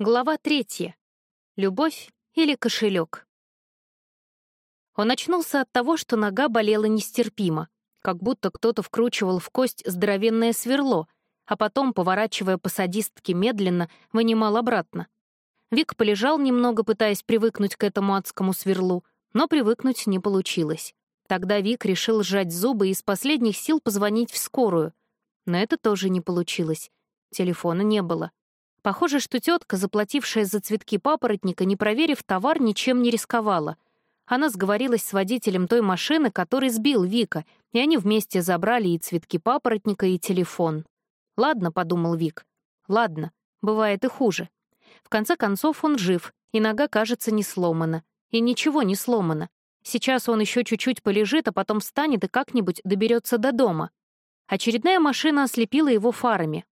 Глава третья. Любовь или кошелек. Он очнулся от того, что нога болела нестерпимо, как будто кто-то вкручивал в кость здоровенное сверло, а потом, поворачивая по садистке медленно, вынимал обратно. Вик полежал немного, пытаясь привыкнуть к этому адскому сверлу, но привыкнуть не получилось. Тогда Вик решил сжать зубы и из последних сил позвонить в скорую. Но это тоже не получилось. Телефона не было. Похоже, что тетка, заплатившая за цветки папоротника, не проверив товар, ничем не рисковала. Она сговорилась с водителем той машины, который сбил Вика, и они вместе забрали и цветки папоротника, и телефон. «Ладно», — подумал Вик. «Ладно, бывает и хуже. В конце концов, он жив, и нога, кажется, не сломана. И ничего не сломано. Сейчас он еще чуть-чуть полежит, а потом встанет и как-нибудь доберется до дома. Очередная машина ослепила его фарами.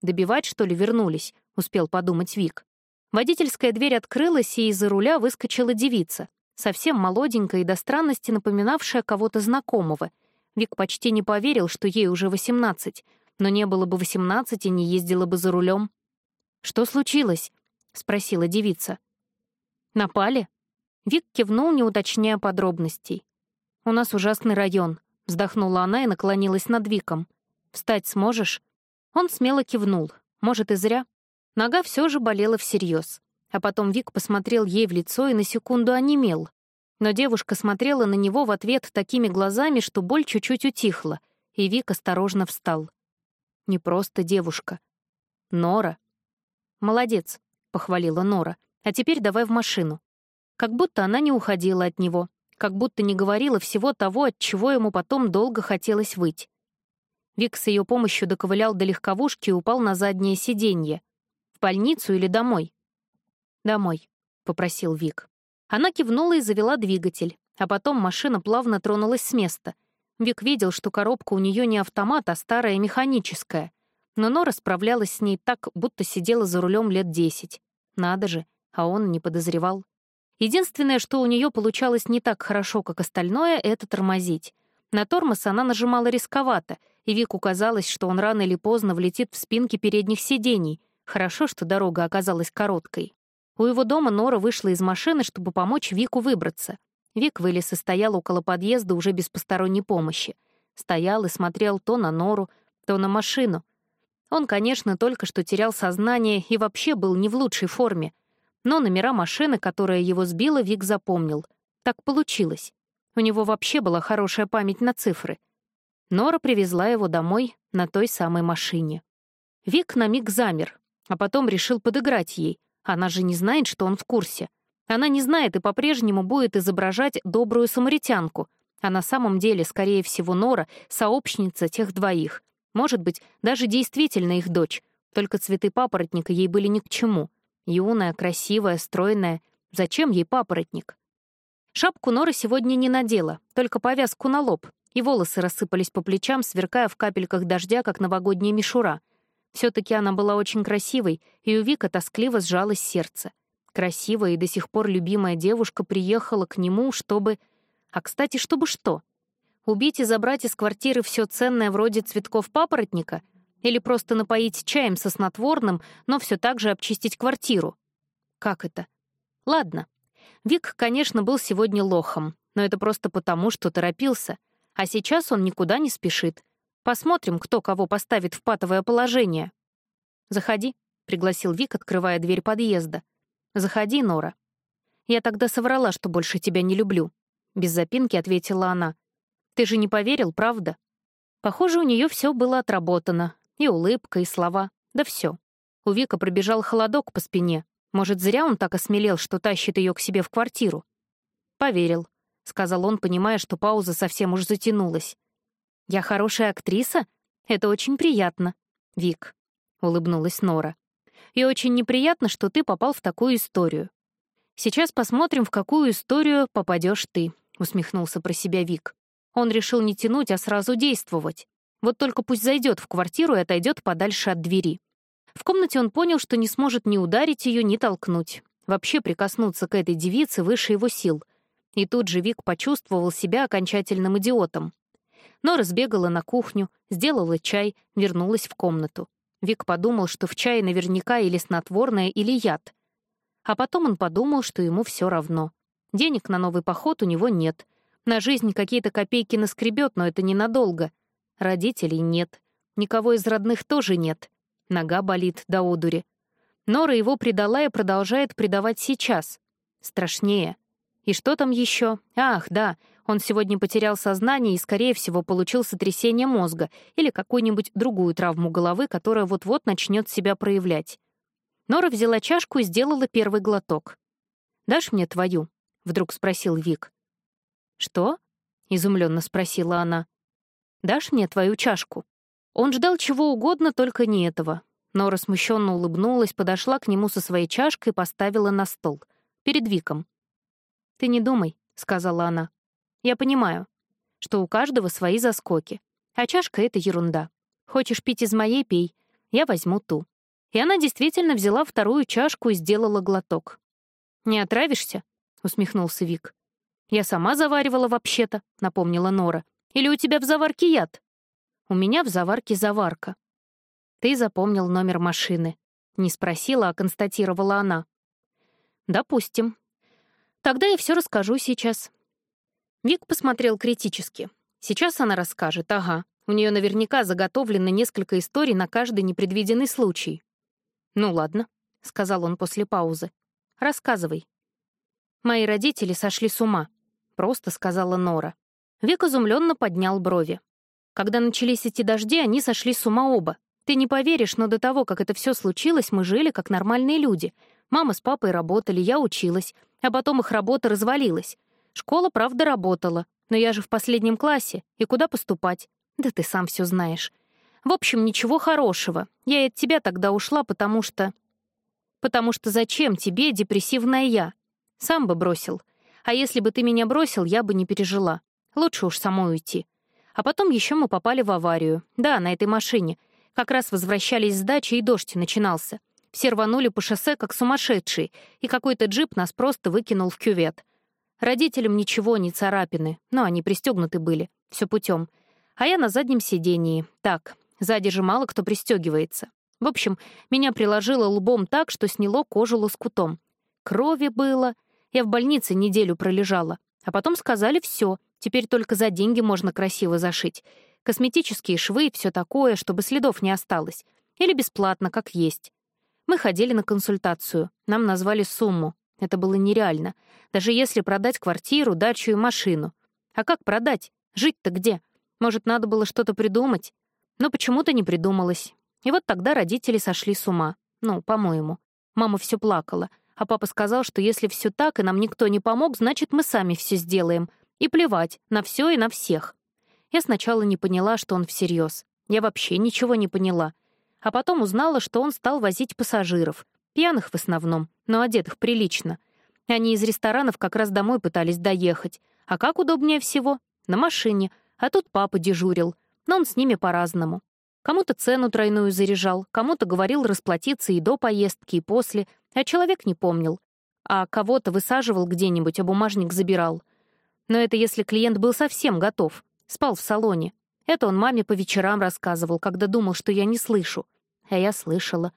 Добивать, что ли, вернулись? — успел подумать Вик. Водительская дверь открылась, и из-за руля выскочила девица, совсем молоденькая и до странности напоминавшая кого-то знакомого. Вик почти не поверил, что ей уже восемнадцать, но не было бы восемнадцати, не ездила бы за рулем. «Что случилось?» — спросила девица. «Напали?» Вик кивнул, не уточняя подробностей. «У нас ужасный район», — вздохнула она и наклонилась над Виком. «Встать сможешь?» Он смело кивнул. Может, и зря. Нога все же болела всерьез. А потом Вик посмотрел ей в лицо и на секунду онемел. Но девушка смотрела на него в ответ такими глазами, что боль чуть-чуть утихла, и Вик осторожно встал. Не просто девушка. Нора. «Молодец», — похвалила Нора. «А теперь давай в машину». Как будто она не уходила от него, как будто не говорила всего того, от чего ему потом долго хотелось выть. Вик с ее помощью доковылял до легковушки и упал на заднее сиденье больницу или домой?» «Домой», — попросил Вик. Она кивнула и завела двигатель, а потом машина плавно тронулась с места. Вик видел, что коробка у нее не автомат, а старая механическая. Но Нора справлялась с ней так, будто сидела за рулем лет десять. Надо же, а он не подозревал. Единственное, что у нее получалось не так хорошо, как остальное, — это тормозить. На тормоз она нажимала рисковато, и Вику казалось, что он рано или поздно влетит в спинки передних сидений — Хорошо, что дорога оказалась короткой. У его дома Нора вышла из машины, чтобы помочь Вику выбраться. Вик вылез и стоял около подъезда уже без посторонней помощи. Стоял и смотрел то на Нору, то на машину. Он, конечно, только что терял сознание и вообще был не в лучшей форме. Но номера машины, которая его сбила, Вик запомнил. Так получилось. У него вообще была хорошая память на цифры. Нора привезла его домой на той самой машине. Вик на миг замер, а потом решил подыграть ей. Она же не знает, что он в курсе. Она не знает и по-прежнему будет изображать добрую самаритянку, а на самом деле, скорее всего, Нора — сообщница тех двоих. Может быть, даже действительно их дочь. Только цветы папоротника ей были ни к чему. Юная, красивая, стройная. Зачем ей папоротник? Шапку Нора сегодня не надела, только повязку на лоб, и волосы рассыпались по плечам, сверкая в капельках дождя, как новогодняя мишура — все-таки она была очень красивой, и у Вика тоскливо сжалось сердце. Красивая и до сих пор любимая девушка приехала к нему, чтобы... А, кстати, чтобы что? Убить и забрать из квартиры все ценное вроде цветков папоротника? Или просто напоить чаем со снотворным, но все так же обчистить квартиру? Как это? Ладно. Вик, конечно, был сегодня лохом, но это просто потому, что торопился. А сейчас он никуда не спешит. Посмотрим, кто кого поставит в патовое положение. «Заходи», — пригласил Вик, открывая дверь подъезда. «Заходи, Нора». «Я тогда соврала, что больше тебя не люблю», — без запинки ответила она. «Ты же не поверил, правда?» Похоже, у нее все было отработано. И улыбка, и слова. Да все. У Вика пробежал холодок по спине. Может, зря он так осмелел, что тащит ее к себе в квартиру? «Поверил», — сказал он, понимая, что пауза совсем уж затянулась. «Я хорошая актриса? Это очень приятно, Вик», — улыбнулась Нора. «И очень неприятно, что ты попал в такую историю. Сейчас посмотрим, в какую историю попадешь ты», — усмехнулся про себя Вик. Он решил не тянуть, а сразу действовать. Вот только пусть зайдет в квартиру и отойдет подальше от двери. В комнате он понял, что не сможет ни ударить ее, ни толкнуть. Вообще прикоснуться к этой девице выше его сил. И тут же Вик почувствовал себя окончательным идиотом. Нора сбегала на кухню, сделала чай, вернулась в комнату. Вик подумал, что в чае наверняка или снотворное, или яд. А потом он подумал, что ему все равно. Денег на новый поход у него нет. На жизнь какие-то копейки наскребет, но это ненадолго. Родителей нет. Никого из родных тоже нет. Нога болит до одури. Нора его предала и продолжает предавать сейчас. Страшнее. И что там еще? Ах, да, он сегодня потерял сознание и, скорее всего, получил сотрясение мозга или какую-нибудь другую травму головы, которая вот-вот начнет себя проявлять. Нора взяла чашку и сделала первый глоток. «Дашь мне твою?» — вдруг спросил Вик. «Что?» — изумленно спросила она. «Дашь мне твою чашку?» Он ждал чего угодно, только не этого. Нора смущенно улыбнулась, подошла к нему со своей чашкой и поставила на стол. Перед Виком. «Ты не думай», — сказала она. «Я понимаю, что у каждого свои заскоки. А чашка — это ерунда. Хочешь пить из моей — пей. Я возьму ту». И она действительно взяла вторую чашку и сделала глоток. «Не отравишься?» — усмехнулся Вик. «Я сама заваривала вообще-то», — напомнила Нора. «Или у тебя в заварке яд?» «У меня в заварке заварка», «Ты запомнил номер машины». Не спросила, а констатировала она. «Допустим. Тогда я все расскажу сейчас». Вик посмотрел критически. Сейчас она расскажет, ага. У нее наверняка заготовлено несколько историй на каждый непредвиденный случай. «Ну ладно», — сказал он после паузы. «Рассказывай». «Мои родители сошли с ума», — просто сказала Нора. Вик изумленно поднял брови. Когда начались эти дожди, они сошли с ума оба. Ты не поверишь, но до того, как это все случилось, мы жили как нормальные люди. Мама с папой работали, я училась, а потом их работа развалилась. Школа, правда, работала, но я же в последнем классе, и куда поступать? Да ты сам все знаешь. В общем, ничего хорошего. Я и от тебя тогда ушла, потому что... Потому что зачем тебе депрессивная я? Сам бы бросил. А если бы ты меня бросил, я бы не пережила. Лучше уж самой уйти. А потом еще мы попали в аварию. Да, на этой машине — как раз возвращались с дачи, и дождь начинался. Все рванули по шоссе, как сумасшедшие, и какой-то джип нас просто выкинул в кювет. Родителям ничего, не царапины, но они пристегнуты были, все путем. А я на заднем сидении. Так, сзади же мало кто пристегивается. В общем, меня приложило лбом так, что сняло кожу лоскутом. Крови было. Я в больнице неделю пролежала. А потом сказали все, теперь только за деньги можно красиво зашить косметические швы и все такое, чтобы следов не осталось. Или бесплатно, как есть. Мы ходили на консультацию. Нам назвали сумму. Это было нереально. Даже если продать квартиру, дачу и машину. А как продать? Жить-то где? Может, надо было что-то придумать? Но почему-то не придумалось. И вот тогда родители сошли с ума. Ну, по-моему. Мама все плакала. А папа сказал, что если все так, и нам никто не помог, значит, мы сами все сделаем. И плевать на все и на всех. Я сначала не поняла, что он всерьез. Я вообще ничего не поняла. А потом узнала, что он стал возить пассажиров. Пьяных в основном, но одетых прилично. Они из ресторанов как раз домой пытались доехать. А как удобнее всего? На машине. А тут папа дежурил. Но он с ними по-разному. Кому-то цену тройную заряжал, кому-то говорил расплатиться и до поездки, и после, а человек не помнил. А кого-то высаживал где-нибудь, а бумажник забирал. Но это если клиент был совсем готов. Спал в салоне. Это он маме по вечерам рассказывал, когда думал, что я не слышу. А я слышала.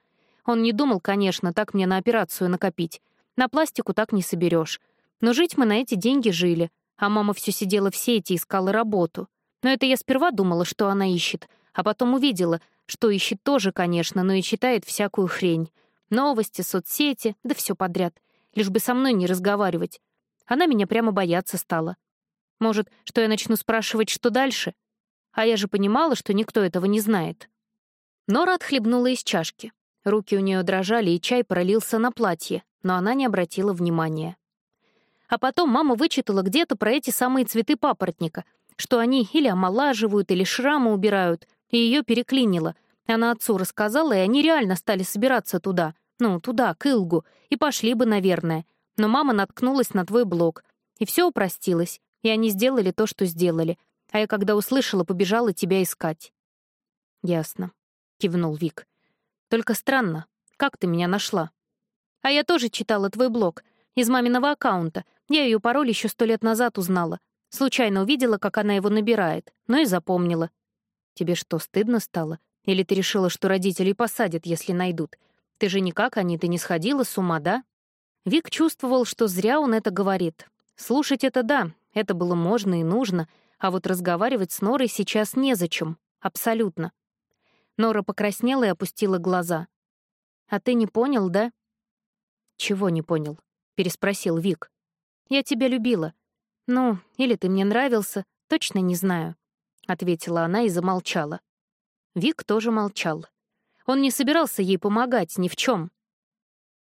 Он не думал, конечно, так мне на операцию накопить. На пластику так не соберешь. Но жить мы на эти деньги жили, а мама все сидела в сети, искала работу. Но это я сперва думала, что она ищет, а потом увидела, что ищет тоже, конечно, но и читает всякую хрень. Новости, соцсети, да все подряд. Лишь бы со мной не разговаривать. Она меня прямо бояться стала. Может, что я начну спрашивать, что дальше? А я же понимала, что никто этого не знает. Нора отхлебнула из чашки. Руки у нее дрожали, и чай пролился на платье, но она не обратила внимания. А потом мама вычитала где-то про эти самые цветы папоротника, что они или омолаживают, или шрамы убирают, и ее переклинило. Она отцу рассказала, и они реально стали собираться туда. Ну, туда, к Илгу, и пошли бы, наверное. Но мама наткнулась на твой блог, и все упростилось и они сделали то, что сделали, а я, когда услышала, побежала тебя искать». «Ясно», — кивнул Вик. «Только странно, как ты меня нашла?» «А я тоже читала твой блог, из маминого аккаунта. Я ее пароль еще сто лет назад узнала. Случайно увидела, как она его набирает, но и запомнила». «Тебе что, стыдно стало? Или ты решила, что родителей посадят, если найдут? Ты же никак, они, ты не сходила с ума, да?» Вик чувствовал, что зря он это говорит. Слушать это да, это было можно и нужно, а вот разговаривать с Норой сейчас незачем. Абсолютно. Нора покраснела и опустила глаза. «А ты не понял, да?» «Чего не понял?» — переспросил Вик. «Я тебя любила. Ну, или ты мне нравился, точно не знаю», — ответила она и замолчала. Вик тоже молчал. Он не собирался ей помогать ни в чем.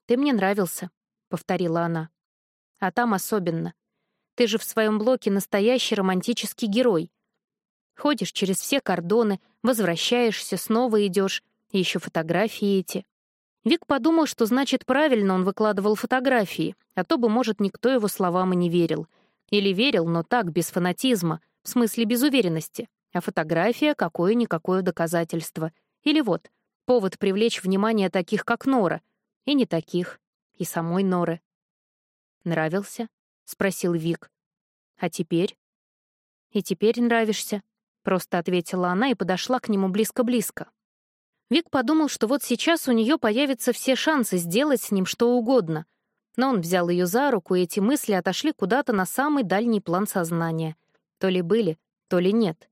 «Ты мне нравился», — повторила она. «А там особенно. Ты же в своем блоке настоящий романтический герой. Ходишь через все кордоны, возвращаешься, снова идешь, еще фотографии эти. Вик подумал, что значит правильно он выкладывал фотографии, а то бы, может, никто его словам и не верил. Или верил, но так, без фанатизма, в смысле без уверенности. А фотография — какое-никакое доказательство. Или вот, повод привлечь внимание таких, как Нора. И не таких. И самой Норы. «Нравился?» — спросил Вик. «А теперь?» «И теперь нравишься», — просто ответила она и подошла к нему близко-близко. Вик подумал, что вот сейчас у нее появятся все шансы сделать с ним что угодно. Но он взял ее за руку, и эти мысли отошли куда-то на самый дальний план сознания. То ли были, то ли нет.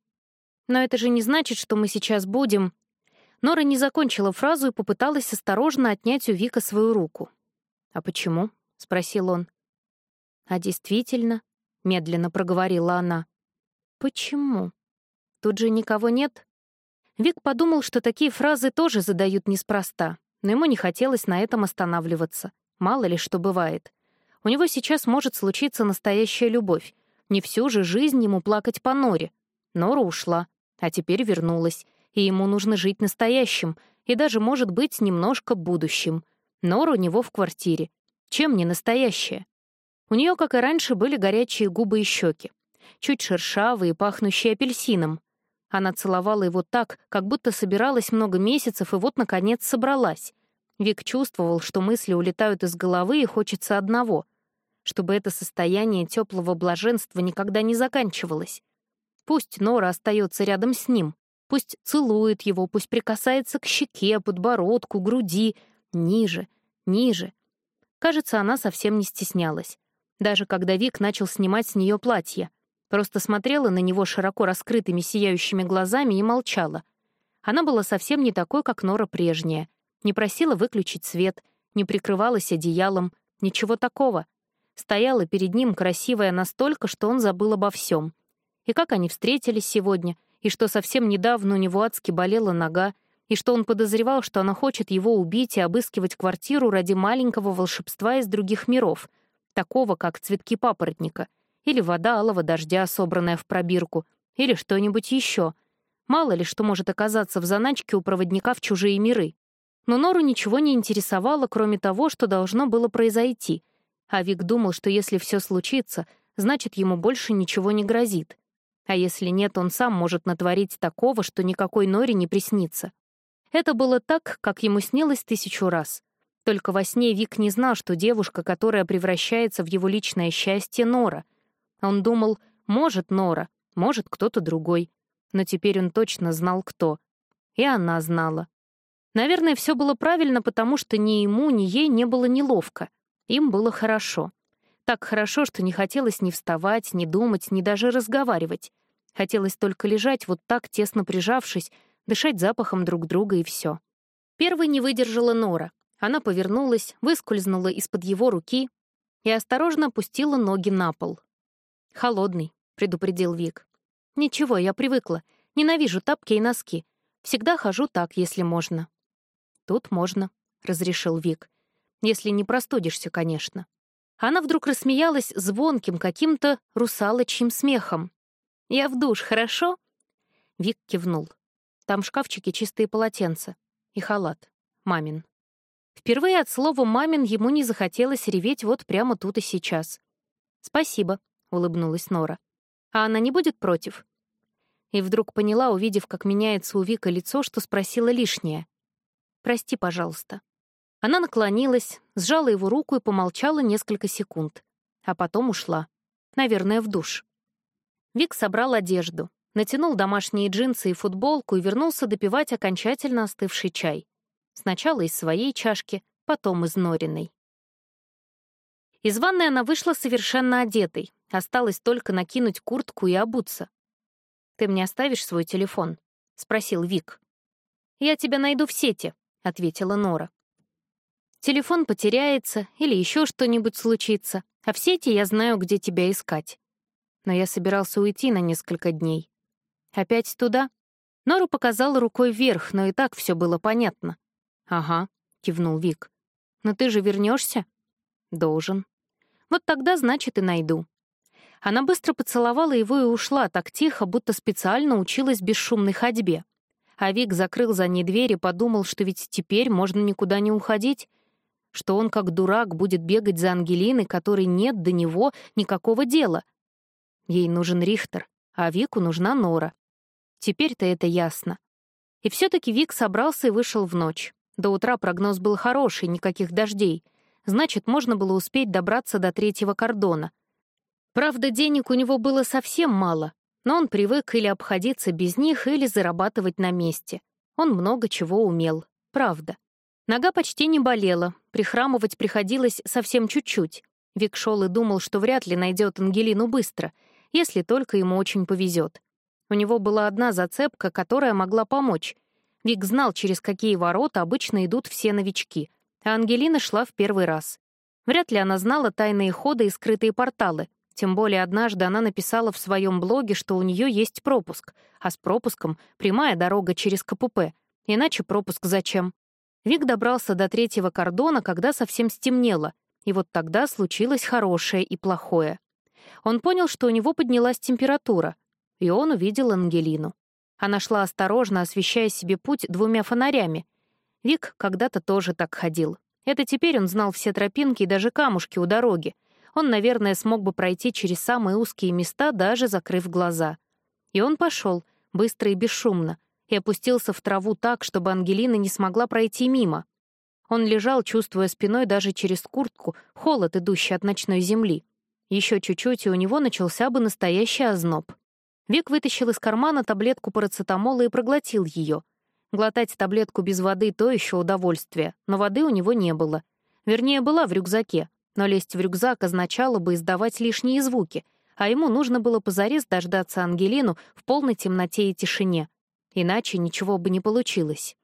Но это же не значит, что мы сейчас будем... Нора не закончила фразу и попыталась осторожно отнять у Вика свою руку. «А почему?» — спросил он. «А действительно?» — медленно проговорила она. «Почему? Тут же никого нет?» Вик подумал, что такие фразы тоже задают неспроста, но ему не хотелось на этом останавливаться. Мало ли что бывает. У него сейчас может случиться настоящая любовь. Не всю же жизнь ему плакать по норе. Нора ушла, а теперь вернулась, и ему нужно жить настоящим, и даже, может быть, немножко будущим. Нора у него в квартире. Чем не настоящая? У нее, как и раньше, были горячие губы и щеки, чуть шершавые, пахнущие апельсином, она целовала его так, как будто собиралась много месяцев и вот, наконец, собралась. Вик чувствовал, что мысли улетают из головы и хочется одного — чтобы это состояние теплого блаженства никогда не заканчивалось. Пусть Нора остается рядом с ним, пусть целует его, пусть прикасается к щеке, подбородку, груди, ниже, ниже. Кажется, она совсем не стеснялась. Даже когда Вик начал снимать с нее платье. Просто смотрела на него широко раскрытыми сияющими глазами и молчала. Она была совсем не такой, как Нора прежняя. Не просила выключить свет, не прикрывалась одеялом, ничего такого. Стояла перед ним красивая настолько, что он забыл обо всем. И как они встретились сегодня, и что совсем недавно у него адски болела нога, и что он подозревал, что она хочет его убить и обыскивать квартиру ради маленького волшебства из других миров, такого, как цветки папоротника — или вода алого дождя, собранная в пробирку, или что-нибудь еще. Мало ли что может оказаться в заначке у проводника в чужие миры. Но Нору ничего не интересовало, кроме того, что должно было произойти. А Вик думал, что если все случится, значит, ему больше ничего не грозит. А если нет, он сам может натворить такого, что никакой Норе не приснится. Это было так, как ему снилось тысячу раз. Только во сне Вик не знал, что девушка, которая превращается в его личное счастье, Нора — он думал, может Нора, может кто-то другой. Но теперь он точно знал, кто. И она знала. Наверное, все было правильно, потому что ни ему, ни ей не было неловко. Им было хорошо. Так хорошо, что не хотелось ни вставать, ни думать, ни даже разговаривать. Хотелось только лежать вот так, тесно прижавшись, дышать запахом друг друга и все. Первой не выдержала Нора. Она повернулась, выскользнула из-под его руки и осторожно опустила ноги на пол. «Холодный», — предупредил Вик. «Ничего, я привыкла. Ненавижу тапки и носки. Всегда хожу так, если можно». «Тут можно», — разрешил Вик. «Если не простудишься, конечно». Она вдруг рассмеялась звонким каким-то русалочьим смехом. «Я в душ, хорошо?» Вик кивнул. Там в шкафчике чистые полотенца. И халат. Мамин. Впервые от слова «мамин» ему не захотелось реветь вот прямо тут и сейчас. «Спасибо», — улыбнулась Нора. «А она не будет против?» И вдруг поняла, увидев, как меняется у Вика лицо, что спросила лишнее. «Прости, пожалуйста». Она наклонилась, сжала его руку и помолчала несколько секунд. А потом ушла. Наверное, в душ. Вик собрал одежду. натянул домашние джинсы и футболку и вернулся допивать окончательно остывший чай. Сначала из своей чашки, потом из Нориной. Из ванной она вышла совершенно одетой. Осталось только накинуть куртку и обуться. «Ты мне оставишь свой телефон?» — спросил Вик. «Я тебя найду в сети», — ответила Нора. «Телефон потеряется или еще что-нибудь случится, а в сети я знаю, где тебя искать». Но я собирался уйти на несколько дней. «Опять туда?» Нора показала рукой вверх, но и так все было понятно. «Ага», — кивнул Вик. «Но ты же вернешься? «Должен». «Вот тогда, значит, и найду». Она быстро поцеловала его и ушла так тихо, будто специально училась бесшумной ходьбе. А Вик закрыл за ней дверь и подумал, что ведь теперь можно никуда не уходить, что он как дурак будет бегать за Ангелиной, которой нет до него никакого дела. Ей нужен Рихтер, а Вику нужна Нора. Теперь-то это ясно. И все таки Вик собрался и вышел в ночь. До утра прогноз был хороший, никаких дождей. Значит, можно было успеть добраться до третьего кордона. Правда, денег у него было совсем мало, но он привык или обходиться без них, или зарабатывать на месте. Он много чего умел, правда. Нога почти не болела, прихрамывать приходилось совсем чуть-чуть. Вик шел и думал, что вряд ли найдет Ангелину быстро, если только ему очень повезет. У него была одна зацепка, которая могла помочь. Вик знал, через какие ворота обычно идут все новички, а Ангелина шла в первый раз. Вряд ли она знала тайные ходы и скрытые порталы, тем более однажды она написала в своем блоге, что у нее есть пропуск, а с пропуском — прямая дорога через КПП. Иначе пропуск зачем? Вик добрался до третьего кордона, когда совсем стемнело, и вот тогда случилось хорошее и плохое. Он понял, что у него поднялась температура, и он увидел Ангелину. Она шла осторожно, освещая себе путь двумя фонарями. Вик когда-то тоже так ходил. Это теперь он знал все тропинки и даже камушки у дороги, он, наверное, смог бы пройти через самые узкие места, даже закрыв глаза. И он пошел, быстро и бесшумно, и опустился в траву так, чтобы Ангелина не смогла пройти мимо. Он лежал, чувствуя спиной даже через куртку холод, идущий от ночной земли. Еще чуть-чуть, и у него начался бы настоящий озноб. Вик вытащил из кармана таблетку парацетамола и проглотил ее. Глотать таблетку без воды — то еще удовольствие, но воды у него не было. Вернее, была в рюкзаке, но лезть в рюкзак означало бы издавать лишние звуки, а ему нужно было позарез дождаться Ангелину в полной темноте и тишине. Иначе ничего бы не получилось.